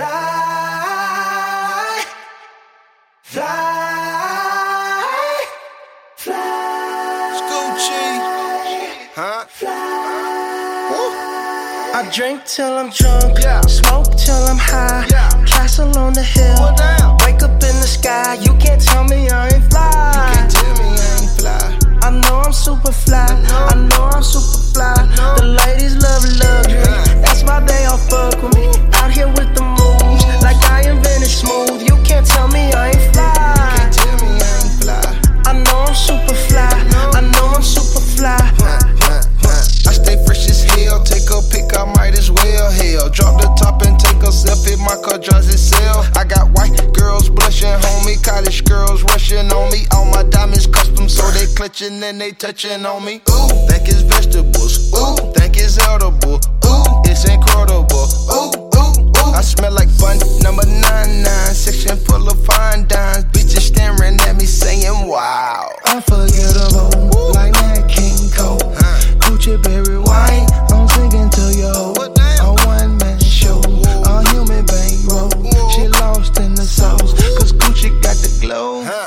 Fly, fly, fly. Scoochie, huh? Fly. I drink till I'm drunk, yeah. smoke till I'm high. Yeah. Castle on the hill, well, wake up in the sky. You can't tell me I ain't fly. You can't tell me I ain't fly. I know I'm super fly. I know, I know I'm super fly. my car drives itself. I got white girls blushing, homie. College girls rushing on me. All my diamonds custom, so they clutching and they touching on me. Ooh, think it's vegetables. Ooh, think it's edible. Ooh, it's incredible.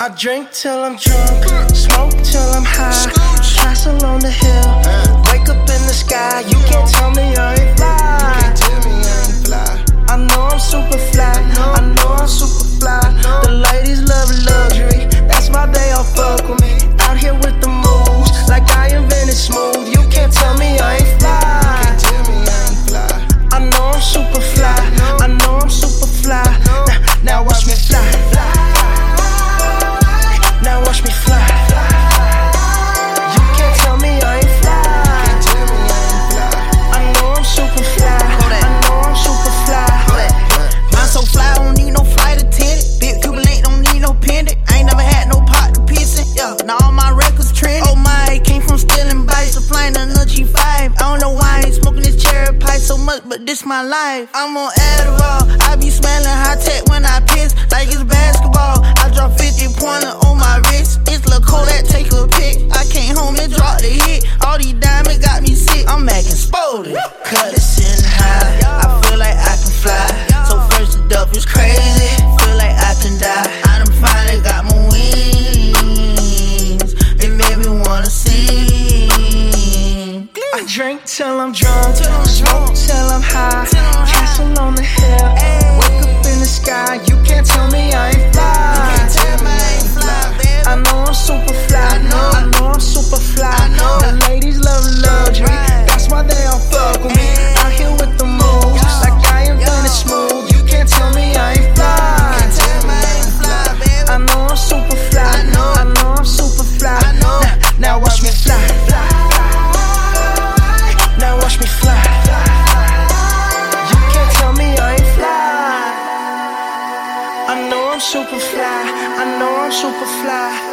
I drink till I'm drunk, smoke till I'm high, castle on the hill, wake up in the sky. You can't tell me I much, but this my life. I'm on Adderall, I be smelling till I'm drunk, till I'm smoke till I'm high, castle on the hill, wake up in the sky. You can't tell me I ain't fly. super fly. I know I'm super fly.